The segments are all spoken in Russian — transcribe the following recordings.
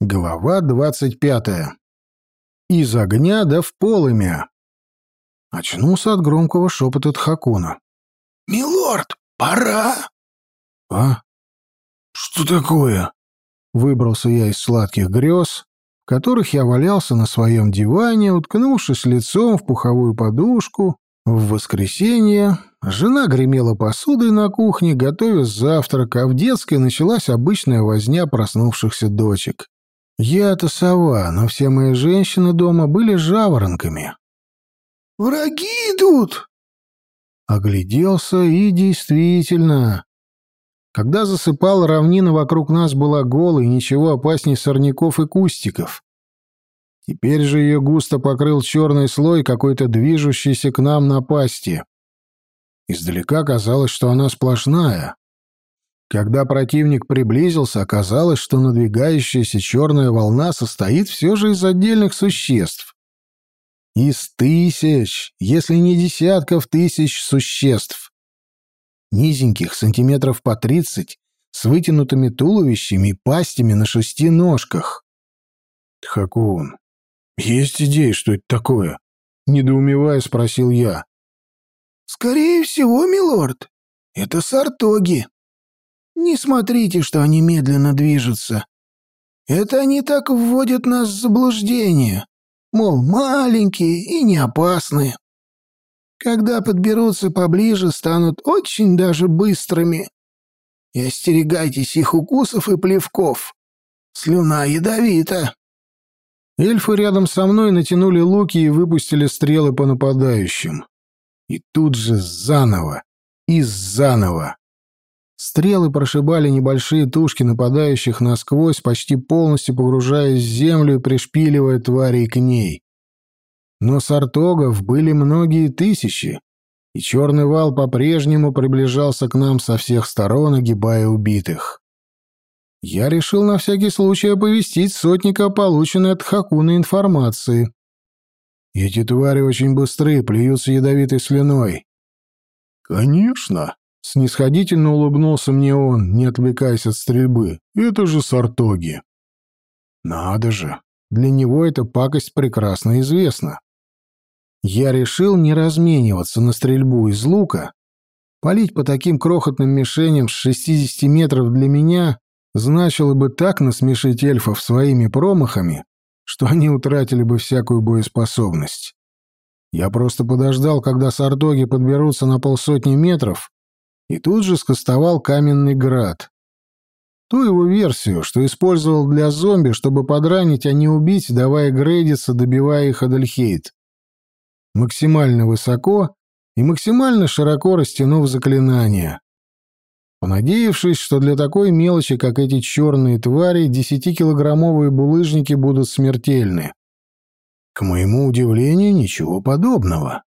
Глава двадцать пятая. Из огня да в полымя. Очнулся от громкого шепота Тхакуна. «Милорд, пора!» «А? Что такое?» Выбрался я из сладких грез, в которых я валялся на своем диване, уткнувшись лицом в пуховую подушку. В воскресенье жена гремела посудой на кухне, готовя завтрак, а в детской началась обычная возня проснувшихся дочек. Я-то сова, но все мои женщины дома были жаворонками. «Враги идут!» Огляделся и действительно. Когда засыпал, равнина вокруг нас была голой, ничего опасней сорняков и кустиков. Теперь же ее густо покрыл черный слой какой-то движущейся к нам напасти. Издалека казалось, что она сплошная, когда противник приблизился, оказалось, что надвигающаяся черная волна состоит все же из отдельных существ. Из тысяч, если не десятков тысяч существ. Низеньких, сантиметров по тридцать, с вытянутыми туловищами и пастями на шести ножках. «Тхакун, есть идеи, что это такое?» Недоумевая, спросил я. «Скорее всего, милорд, это сартоги», не смотрите, что они медленно движутся. Это они так вводят нас в заблуждение, мол, маленькие и не опасные. Когда подберутся поближе, станут очень даже быстрыми. И остерегайтесь их укусов и плевков. Слюна ядовита. Эльфы рядом со мной натянули луки и выпустили стрелы по нападающим. И тут же заново, и заново. Стрелы прошибали небольшие тушки нападающих насквозь, почти полностью погружаясь в землю и пришпиливая тварей к ней. Но сартогов были многие тысячи, и черный вал по-прежнему приближался к нам со всех сторон, огибая убитых. Я решил на всякий случай оповестить сотника о полученной от Хакуна информации. Эти твари очень быстрые, плюются ядовитой слюной. «Конечно», Снисходительно улыбнулся мне он, не отвлекаясь от стрельбы. «Это же Сартоги!» «Надо же! Для него эта пакость прекрасно известна. Я решил не размениваться на стрельбу из лука. Полить по таким крохотным мишеням с 60 метров для меня значило бы так насмешить эльфов своими промахами, что они утратили бы всякую боеспособность. Я просто подождал, когда сардоги подберутся на полсотни метров, и тут же скостовал каменный град. Ту его версию, что использовал для зомби, чтобы подранить, а не убить, давая грейдиться, добивая их Адельхейт. Максимально высоко и максимально широко растянув заклинание. Понадеявшись, что для такой мелочи, как эти черные твари, десятикилограммовые булыжники будут смертельны. К моему удивлению, ничего подобного.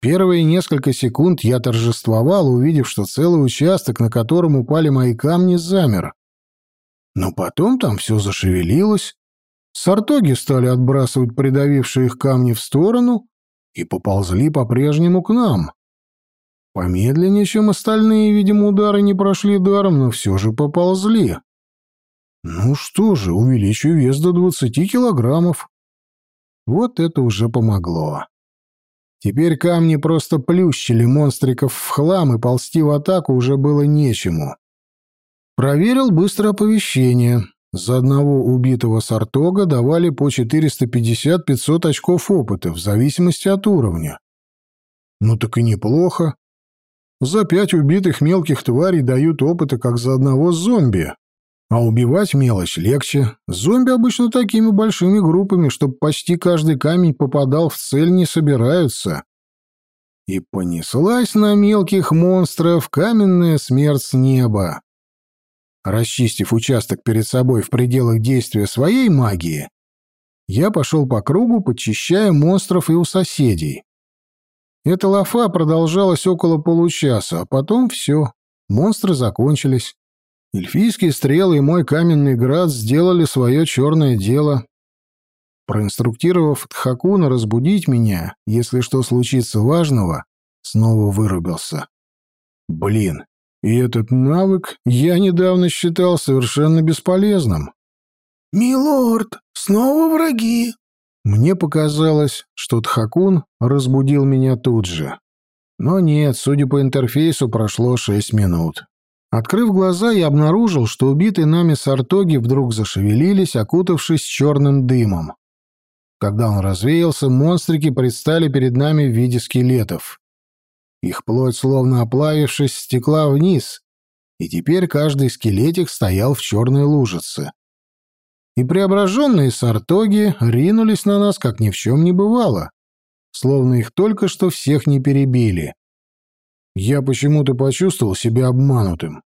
Первые несколько секунд я торжествовал, увидев, что целый участок, на котором упали мои камни, замер. Но потом там все зашевелилось, сартоги стали отбрасывать придавившие их камни в сторону и поползли по-прежнему к нам. Помедленнее, чем остальные, видимо, удары не прошли даром, но все же поползли. Ну что же, увеличу вес до двадцати килограммов. Вот это уже помогло. Теперь камни просто плющили монстриков в хлам, и ползти в атаку уже было нечему. Проверил быстро оповещение. За одного убитого сартога давали по 450-500 очков опыта, в зависимости от уровня. Ну так и неплохо. За пять убитых мелких тварей дают опыта, как за одного зомби. А убивать мелочь легче. Зомби обычно такими большими группами, чтобы почти каждый камень попадал в цель, не собираются. И понеслась на мелких монстров каменная смерть с неба. Расчистив участок перед собой в пределах действия своей магии, я пошел по кругу, подчищая монстров и у соседей. Эта лафа продолжалась около получаса, а потом все, монстры закончились. Эльфийские стрелы и мой каменный град сделали свое черное дело. Проинструктировав Тхакуна разбудить меня, если что случится важного, снова вырубился. Блин, и этот навык я недавно считал совершенно бесполезным. «Милорд, снова враги!» Мне показалось, что Тхакун разбудил меня тут же. Но нет, судя по интерфейсу, прошло шесть минут. Открыв глаза, я обнаружил, что убитые нами сартоги вдруг зашевелились, окутавшись черным дымом. Когда он развеялся, монстрики предстали перед нами в виде скелетов. Их плоть, словно оплавившись, стекла вниз, и теперь каждый скелетик стоял в черной лужице. И преображенные сартоги ринулись на нас, как ни в чем не бывало, словно их только что всех не перебили. Я почему-то почувствовал себя обманутым.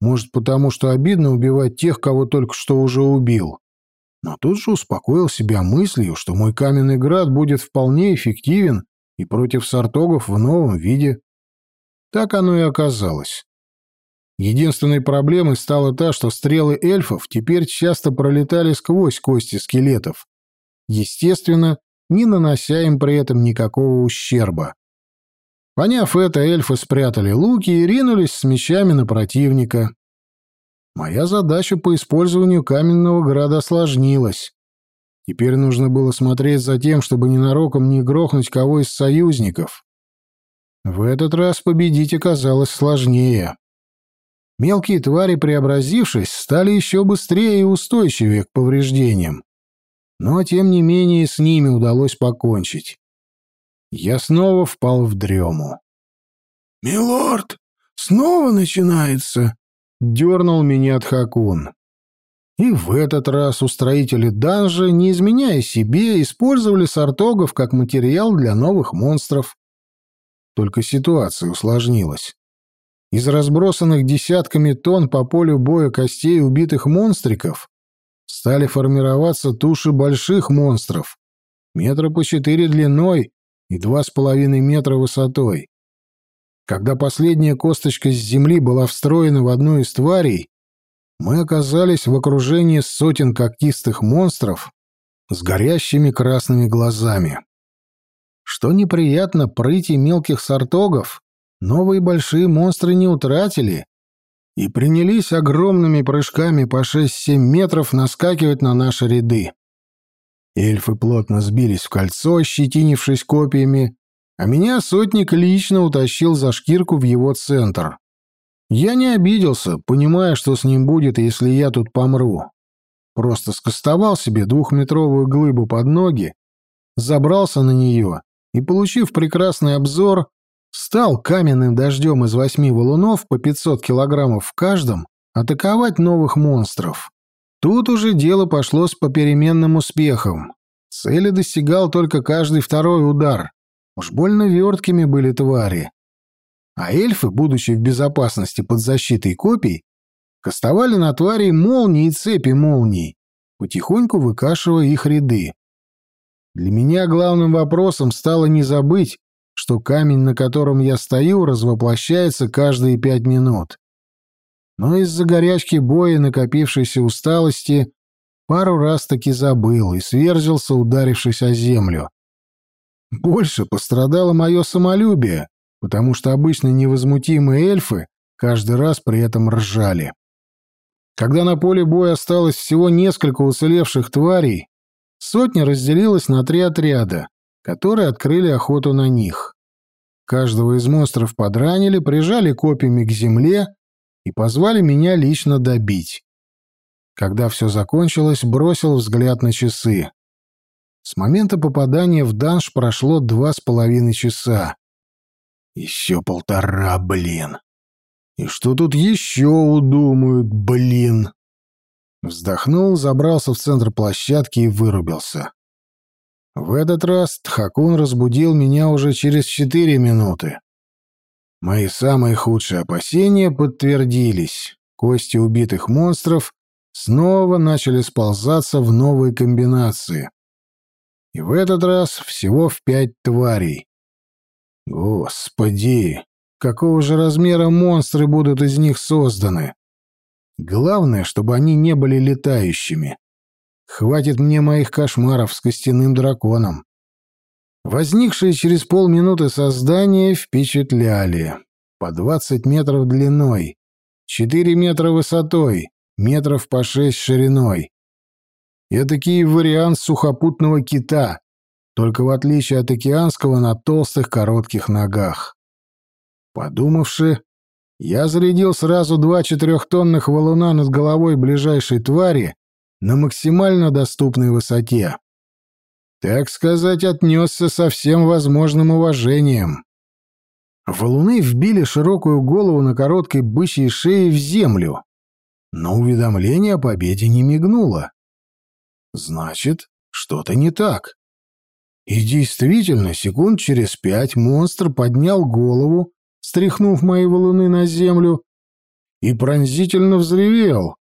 Может, потому что обидно убивать тех, кого только что уже убил. Но тут же успокоил себя мыслью, что мой каменный град будет вполне эффективен и против сартогов в новом виде. Так оно и оказалось. Единственной проблемой стала та, что стрелы эльфов теперь часто пролетали сквозь кости скелетов, естественно, не нанося им при этом никакого ущерба. Поняв это, эльфы спрятали луки и ринулись с мечами на противника. Моя задача по использованию каменного града осложнилась. Теперь нужно было смотреть за тем, чтобы ненароком не грохнуть кого из союзников. В этот раз победить оказалось сложнее. Мелкие твари, преобразившись, стали еще быстрее и устойчивее к повреждениям. Но, тем не менее, с ними удалось покончить. Я снова впал в дрему. «Милорд, снова начинается!» — дернул меня Тхакун. И в этот раз устроители данжа, не изменяя себе, использовали сартогов как материал для новых монстров. Только ситуация усложнилась. Из разбросанных десятками тонн по полю боя костей убитых монстриков стали формироваться туши больших монстров, метра по четыре длиной и два с половиной метра высотой. Когда последняя косточка с земли была встроена в одну из тварей, мы оказались в окружении сотен когтистых монстров с горящими красными глазами. Что неприятно, прыти мелких сартогов новые большие монстры не утратили и принялись огромными прыжками по 6-7 метров наскакивать на наши ряды. Эльфы плотно сбились в кольцо, ощетинившись копьями, а меня сотник лично утащил за шкирку в его центр. Я не обиделся, понимая, что с ним будет, если я тут помру. Просто скостовал себе двухметровую глыбу под ноги, забрался на нее и, получив прекрасный обзор, стал каменным дождем из восьми валунов по 500 килограммов в каждом атаковать новых монстров. Тут уже дело пошло с попеременным успехом. Цели достигал только каждый второй удар. Уж больно верткими были твари. А эльфы, будучи в безопасности под защитой копий, кастовали на тварей молнии и цепи молний, потихоньку выкашивая их ряды. Для меня главным вопросом стало не забыть, что камень, на котором я стою, развоплощается каждые пять минут. Но из-за горячки боя и накопившейся усталости пару раз таки забыл и сверзился, ударившись о землю. Больше пострадало мое самолюбие, потому что обычно невозмутимые эльфы каждый раз при этом ржали. Когда на поле боя осталось всего несколько уцелевших тварей, сотня разделилась на три отряда, которые открыли охоту на них. Каждого из монстров подранили, прижали копьями к земле и позвали меня лично добить. Когда все закончилось, бросил взгляд на часы. С момента попадания в данж прошло два с половиной часа. Еще полтора, блин. И что тут еще удумают, блин? Вздохнул, забрался в центр площадки и вырубился. В этот раз Тхакун разбудил меня уже через четыре минуты. Мои самые худшие опасения подтвердились. Кости убитых монстров снова начали сползаться в новые комбинации. И в этот раз всего в пять тварей. Господи, какого же размера монстры будут из них созданы? Главное, чтобы они не были летающими. Хватит мне моих кошмаров с костяным драконом. Возникшие через полминуты создания впечатляли. По двадцать метров длиной, четыре метра высотой, метров по шесть шириной. Этакий вариант сухопутного кита, только в отличие от океанского на толстых коротких ногах. Подумавши, я зарядил сразу два четырехтонных валуна над головой ближайшей твари на максимально доступной высоте. Так сказать, отнесся со всем возможным уважением. Валуны вбили широкую голову на короткой бычьей шее в землю, но уведомление о победе не мигнуло. Значит, что-то не так. И действительно, секунд через пять монстр поднял голову, стряхнув мои валуны на землю, и пронзительно взревел,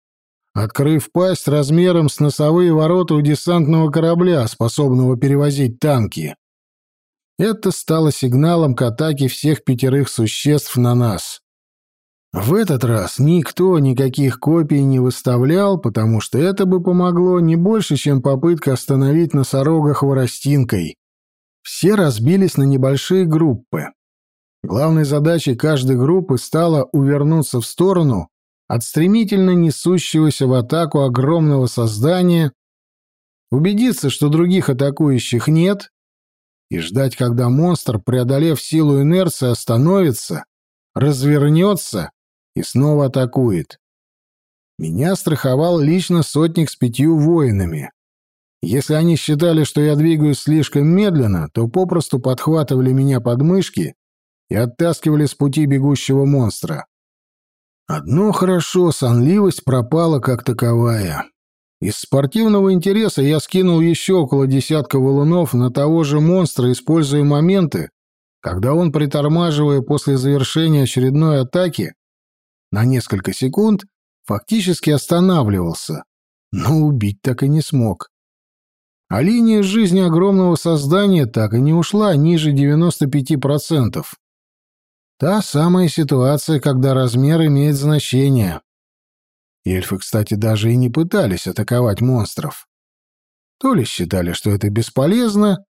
открыв пасть размером с носовые ворота у десантного корабля, способного перевозить танки. Это стало сигналом к атаке всех пятерых существ на нас. В этот раз никто никаких копий не выставлял, потому что это бы помогло не больше, чем попытка остановить носорога хворостинкой. Все разбились на небольшие группы. Главной задачей каждой группы стало увернуться в сторону от стремительно несущегося в атаку огромного создания, убедиться, что других атакующих нет, и ждать, когда монстр, преодолев силу инерции, остановится, развернется и снова атакует. Меня страховал лично сотник с пятью воинами. Если они считали, что я двигаюсь слишком медленно, то попросту подхватывали меня под мышки и оттаскивали с пути бегущего монстра. Одно хорошо, сонливость пропала как таковая. Из спортивного интереса я скинул еще около десятка валунов на того же монстра, используя моменты, когда он, притормаживая после завершения очередной атаки, на несколько секунд фактически останавливался, но убить так и не смог. А линия жизни огромного создания так и не ушла ниже 95%. Та самая ситуация, когда размер имеет значение. Эльфы, кстати, даже и не пытались атаковать монстров. То ли считали, что это бесполезно,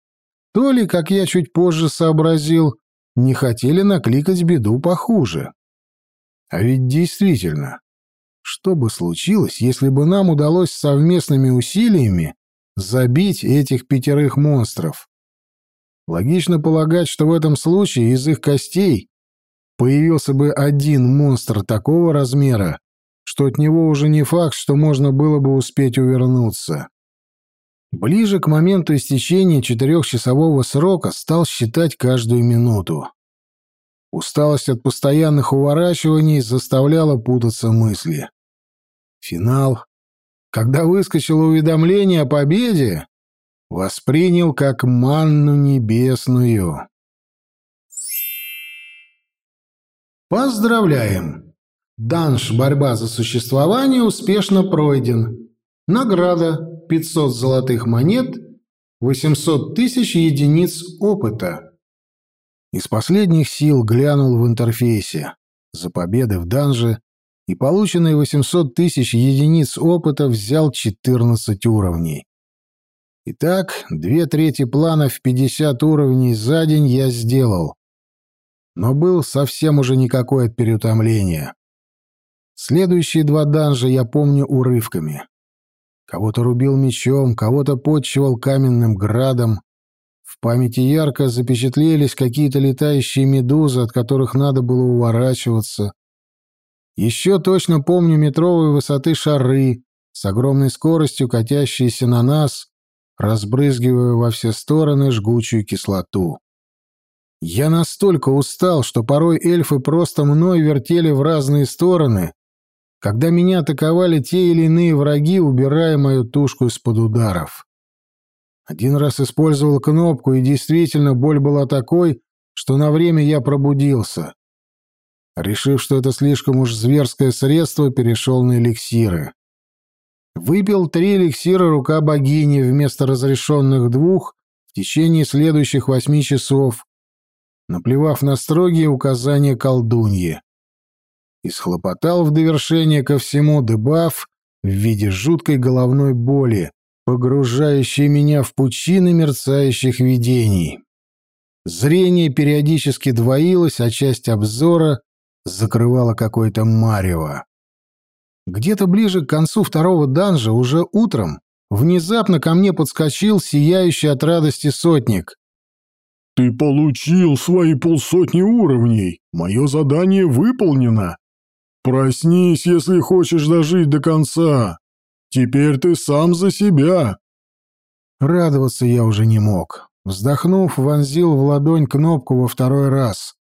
то ли, как я чуть позже сообразил, не хотели накликать беду похуже. А ведь действительно, что бы случилось, если бы нам удалось совместными усилиями забить этих пятерых монстров? Логично полагать, что в этом случае из их костей появился бы один монстр такого размера, что от него уже не факт, что можно было бы успеть увернуться. Ближе к моменту истечения четырехчасового срока стал считать каждую минуту. Усталость от постоянных уворачиваний заставляла путаться мысли. Финал, когда выскочило уведомление о победе, воспринял как манну небесную. Поздравляем! Данж «Борьба за существование» успешно пройден. Награда 500 золотых монет, 800 тысяч единиц опыта. Из последних сил глянул в интерфейсе. За победы в данже и полученные 800 тысяч единиц опыта взял 14 уровней. Итак, две трети плана в 50 уровней за день я сделал но был совсем уже никакой от переутомления. Следующие два данжа я помню урывками. Кого-то рубил мечом, кого-то подчивал каменным градом. В памяти ярко запечатлелись какие-то летающие медузы, от которых надо было уворачиваться. Еще точно помню метровой высоты шары, с огромной скоростью катящиеся на нас, разбрызгивая во все стороны жгучую кислоту. Я настолько устал, что порой эльфы просто мной вертели в разные стороны, когда меня атаковали те или иные враги, убирая мою тушку из-под ударов. Один раз использовал кнопку, и действительно боль была такой, что на время я пробудился. Решив, что это слишком уж зверское средство, перешел на эликсиры. Выпил три эликсира рука богини вместо разрешенных двух в течение следующих восьми часов, наплевав на строгие указания колдуньи. И схлопотал в довершение ко всему дебаф в виде жуткой головной боли, погружающей меня в пучины мерцающих видений. Зрение периодически двоилось, а часть обзора закрывала какое-то марево. Где-то ближе к концу второго данжа уже утром внезапно ко мне подскочил сияющий от радости сотник. «Ты получил свои полсотни уровней. Мое задание выполнено. Проснись, если хочешь дожить до конца. Теперь ты сам за себя». Радоваться я уже не мог. Вздохнув, вонзил в ладонь кнопку во второй раз.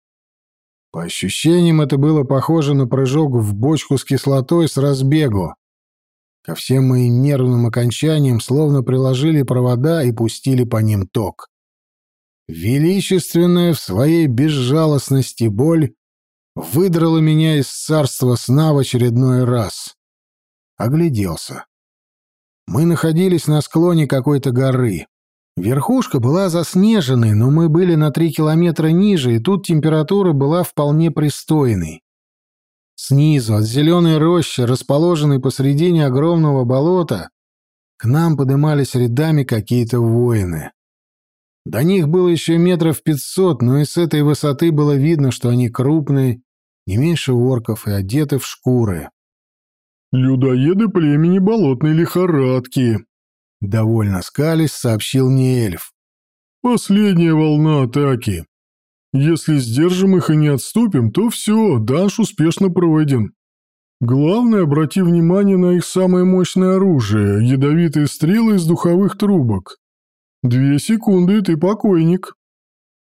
По ощущениям, это было похоже на прыжок в бочку с кислотой с разбегу. Ко всем моим нервным окончаниям словно приложили провода и пустили по ним ток. Величественная в своей безжалостности боль выдрала меня из царства сна в очередной раз. Огляделся. Мы находились на склоне какой-то горы. Верхушка была заснеженной, но мы были на три километра ниже, и тут температура была вполне пристойной. Снизу, от зеленой рощи, расположенной посредине огромного болота, к нам подымались рядами какие-то воины. До них было еще метров пятьсот, но и с этой высоты было видно, что они крупные, не меньше орков и одеты в шкуры. «Людоеды племени болотной лихорадки», Довольно скались, сообщил мне эльф. «Последняя волна атаки. Если сдержим их и не отступим, то все, данж успешно пройден. Главное, обрати внимание на их самое мощное оружие – ядовитые стрелы из духовых трубок. Две секунды, и ты покойник».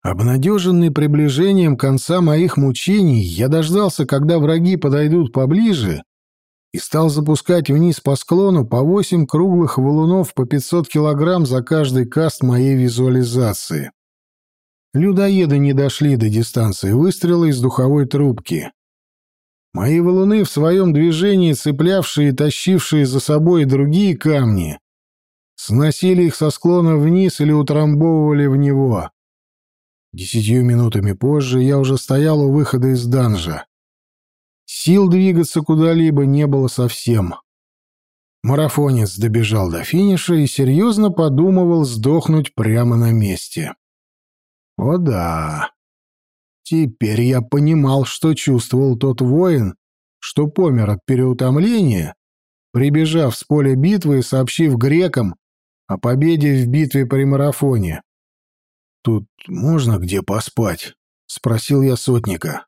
Обнадеженный приближением конца моих мучений, я дождался, когда враги подойдут поближе, и стал запускать вниз по склону по восемь круглых валунов по 500 килограмм за каждый каст моей визуализации. Людоеды не дошли до дистанции выстрела из духовой трубки. Мои валуны в своем движении, цеплявшие и тащившие за собой другие камни, сносили их со склона вниз или утрамбовывали в него. Десятью минутами позже я уже стоял у выхода из данжа. Сил двигаться куда-либо не было совсем. Марафонец добежал до финиша и серьезно подумывал сдохнуть прямо на месте. О да. Теперь я понимал, что чувствовал тот воин, что помер от переутомления, прибежав с поля битвы и сообщив грекам о победе в битве при марафоне. «Тут можно где поспать?» — спросил я сотника.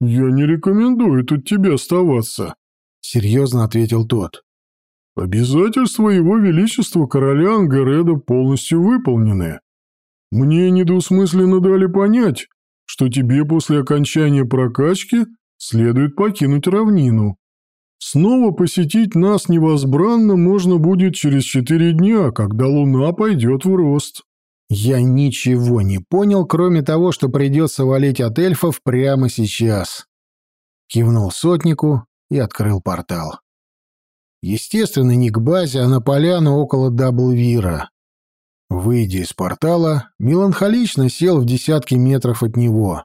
«Я не рекомендую тут тебе оставаться», — серьезно ответил тот. «Обязательства его величества короля Ангареда полностью выполнены. Мне недвусмысленно дали понять, что тебе после окончания прокачки следует покинуть равнину. Снова посетить нас невозбранно можно будет через четыре дня, когда луна пойдет в рост». Я ничего не понял, кроме того, что придется валить от эльфов прямо сейчас. Кивнул сотнику и открыл портал. Естественно, не к базе, а на поляну около Даблвира. Выйдя из портала, меланхолично сел в десятки метров от него.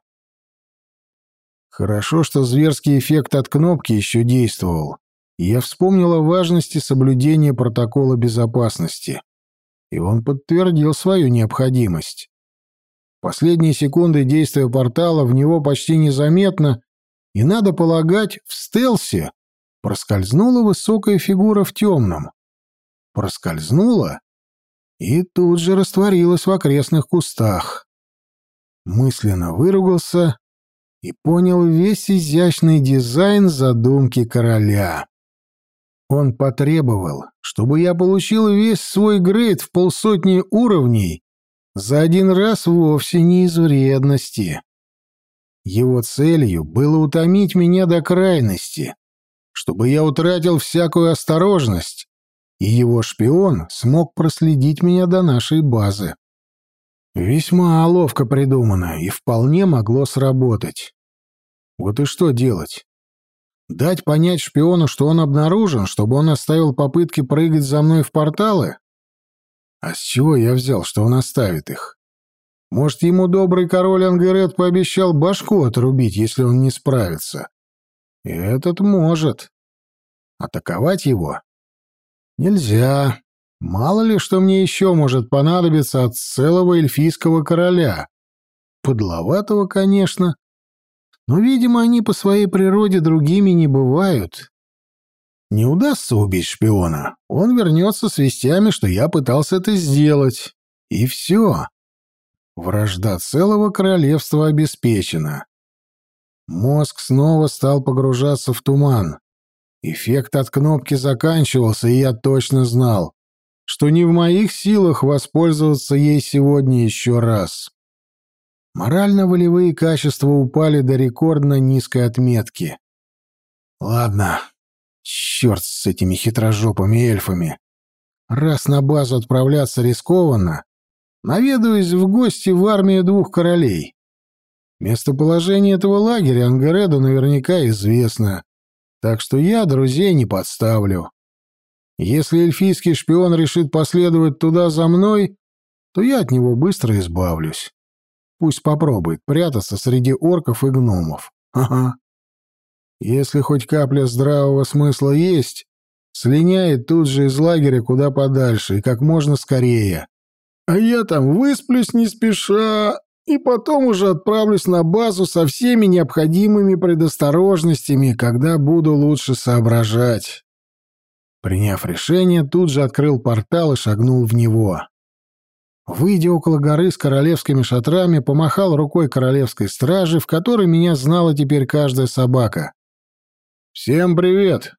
Хорошо, что зверский эффект от кнопки еще действовал. я вспомнил о важности соблюдения протокола безопасности и он подтвердил свою необходимость. Последние секунды действия портала в него почти незаметно, и, надо полагать, в стелсе проскользнула высокая фигура в темном. Проскользнула и тут же растворилась в окрестных кустах. Мысленно выругался и понял весь изящный дизайн задумки короля. Он потребовал, чтобы я получил весь свой грейд в полсотни уровней за один раз вовсе не из вредности. Его целью было утомить меня до крайности, чтобы я утратил всякую осторожность, и его шпион смог проследить меня до нашей базы. Весьма ловко придумано и вполне могло сработать. Вот и что делать? Дать понять шпиону, что он обнаружен, чтобы он оставил попытки прыгать за мной в порталы? А с чего я взял, что он оставит их? Может, ему добрый король Ангерет пообещал башку отрубить, если он не справится? Этот может. Атаковать его? Нельзя. Мало ли, что мне еще может понадобиться от целого эльфийского короля. Подловатого, конечно, но, видимо, они по своей природе другими не бывают. Не удастся убить шпиона, он вернется с вестями, что я пытался это сделать. И все. Вражда целого королевства обеспечена. Мозг снова стал погружаться в туман. Эффект от кнопки заканчивался, и я точно знал, что не в моих силах воспользоваться ей сегодня еще раз. Морально-волевые качества упали до рекордно низкой отметки. Ладно, черт с этими хитрожопыми эльфами. Раз на базу отправляться рискованно, наведаюсь в гости в армию двух королей. Местоположение этого лагеря Ангареду наверняка известно, так что я друзей не подставлю. Если эльфийский шпион решит последовать туда за мной, то я от него быстро избавлюсь. Пусть попробует прятаться среди орков и гномов. Ага. Если хоть капля здравого смысла есть, слиняет тут же из лагеря куда подальше и как можно скорее. А я там высплюсь не спеша и потом уже отправлюсь на базу со всеми необходимыми предосторожностями, когда буду лучше соображать. Приняв решение, тут же открыл портал и шагнул в него. Выйдя около горы с королевскими шатрами, помахал рукой королевской стражи, в которой меня знала теперь каждая собака. «Всем привет!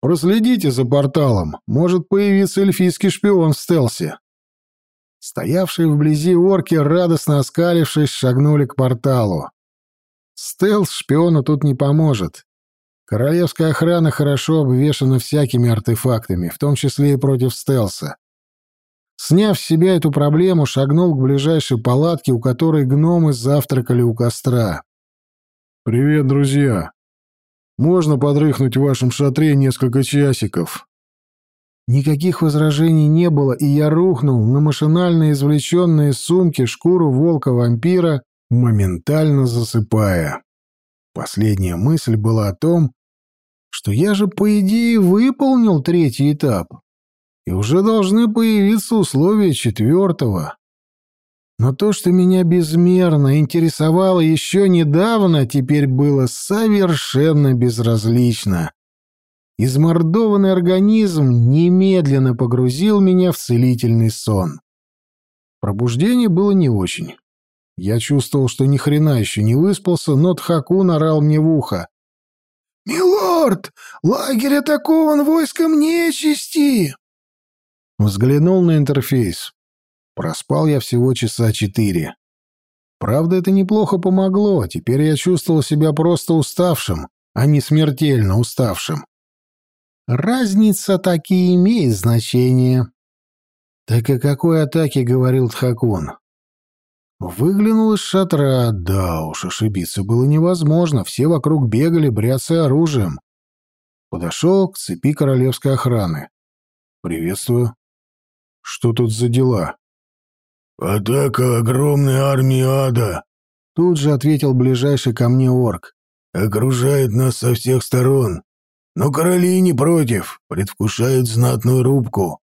Проследите за порталом, может появиться эльфийский шпион в стелсе». Стоявшие вблизи орки, радостно оскалившись, шагнули к порталу. Стелс шпиону тут не поможет. Королевская охрана хорошо обвешана всякими артефактами, в том числе и против стелса. Сняв с себя эту проблему, шагнул к ближайшей палатке, у которой гномы завтракали у костра. «Привет, друзья! Можно подрыхнуть в вашем шатре несколько часиков?» Никаких возражений не было, и я рухнул на машинально извлеченные из сумки шкуру волка-вампира, моментально засыпая. Последняя мысль была о том, что я же, по идее, выполнил третий этап, и уже должны появиться условия четвертого. Но то, что меня безмерно интересовало еще недавно, теперь было совершенно безразлично. Измордованный организм немедленно погрузил меня в целительный сон. Пробуждение было не очень. Я чувствовал, что ни хрена еще не выспался, но Тхакун орал мне в ухо. «Милорд, лагерь атакован войском нечисти!» Взглянул на интерфейс. Проспал я всего часа четыре. Правда, это неплохо помогло. Теперь я чувствовал себя просто уставшим, а не смертельно уставшим. Разница таки имеет значение. Так о какой атаке говорил Тхакун? Выглянул из шатра. Да уж, ошибиться было невозможно. Все вокруг бегали, бряцая оружием. Подошел к цепи королевской охраны. «Приветствую. Что тут за дела?» «Атака огромной армии ада!» Тут же ответил ближайший ко мне орк. «Окружает нас со всех сторон. Но короли не против, предвкушают знатную рубку.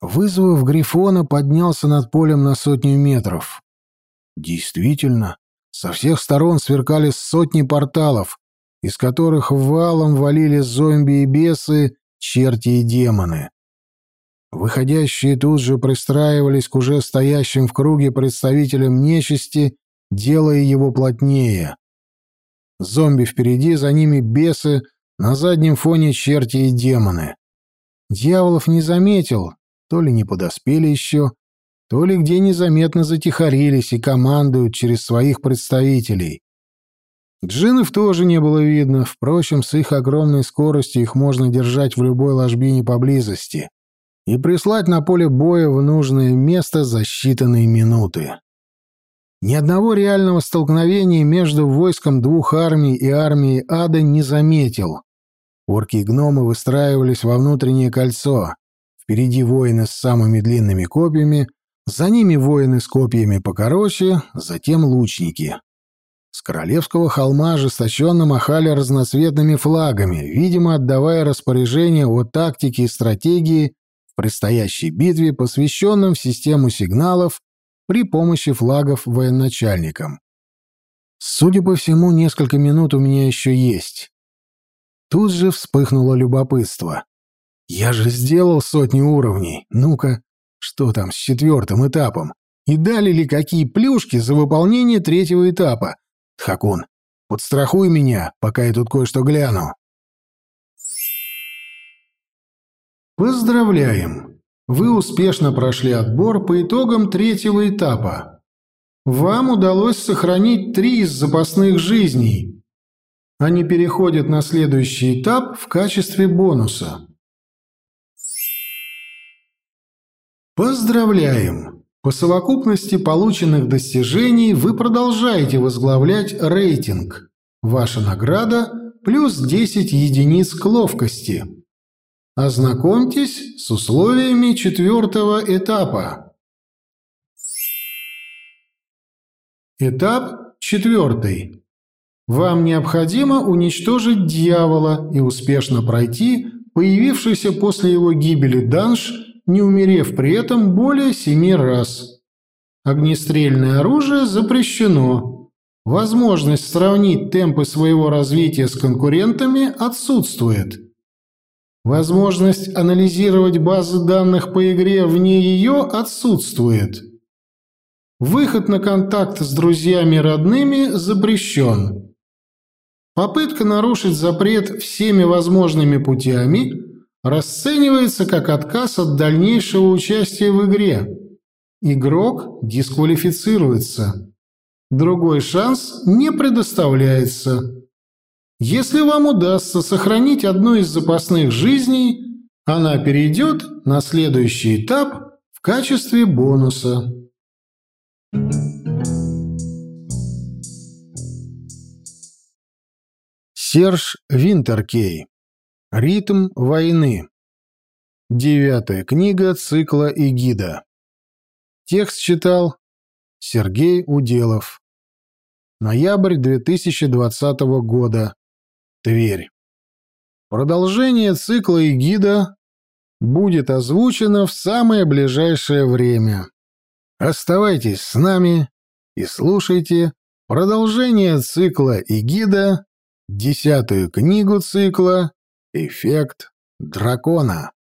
Вызвав Грифона, поднялся над полем на сотню метров. Действительно, со всех сторон сверкали сотни порталов, из которых валом валили зомби и бесы, черти и демоны. Выходящие тут же пристраивались к уже стоящим в круге представителям нечисти, делая его плотнее. Зомби впереди, за ними бесы, на заднем фоне черти и демоны. Дьяволов не заметил, то ли не подоспели еще, то ли где незаметно затихарились и командуют через своих представителей. Джинов тоже не было видно, впрочем, с их огромной скоростью их можно держать в любой ложбине поблизости и прислать на поле боя в нужное место за считанные минуты. Ни одного реального столкновения между войском двух армий и армией ада не заметил. Орки и гномы выстраивались во внутреннее кольцо. Впереди воины с самыми длинными копьями, за ними воины с копьями покороче, затем лучники. С королевского холма ожесточенно махали разноцветными флагами, видимо, отдавая распоряжение о тактике и стратегии в предстоящей битве, посвященном в систему сигналов при помощи флагов военачальникам. Судя по всему, несколько минут у меня еще есть. Тут же вспыхнуло любопытство. «Я же сделал сотни уровней. Ну-ка, что там с четвертым этапом? И дали ли какие плюшки за выполнение третьего этапа? Хакун, подстрахуй меня, пока я тут кое-что гляну». Поздравляем! Вы успешно прошли отбор по итогам третьего этапа. Вам удалось сохранить три из запасных жизней. Они переходят на следующий этап в качестве бонуса. Поздравляем! По совокупности полученных достижений вы продолжаете возглавлять рейтинг. Ваша награда – плюс 10 единиц к ловкости. Ознакомьтесь с условиями четвертого этапа. Этап четвертый. Вам необходимо уничтожить дьявола и успешно пройти появившийся после его гибели данж, не умерев при этом более семи раз. Огнестрельное оружие запрещено. Возможность сравнить темпы своего развития с конкурентами отсутствует. Возможность анализировать базы данных по игре вне ее отсутствует. Выход на контакт с друзьями и родными запрещен. Попытка нарушить запрет всеми возможными путями расценивается как отказ от дальнейшего участия в игре. Игрок дисквалифицируется. Другой шанс не предоставляется. Если вам удастся сохранить одну из запасных жизней, она перейдет на следующий этап в качестве бонуса. Серж Винтеркей. Ритм войны. Девятая книга цикла «Эгида». Текст читал Сергей Уделов. Ноябрь 2020 года. Тверь. Продолжение цикла и гида будет озвучено в самое ближайшее время. Оставайтесь с нами и слушайте продолжение цикла и гида, десятую книгу цикла «Эффект дракона».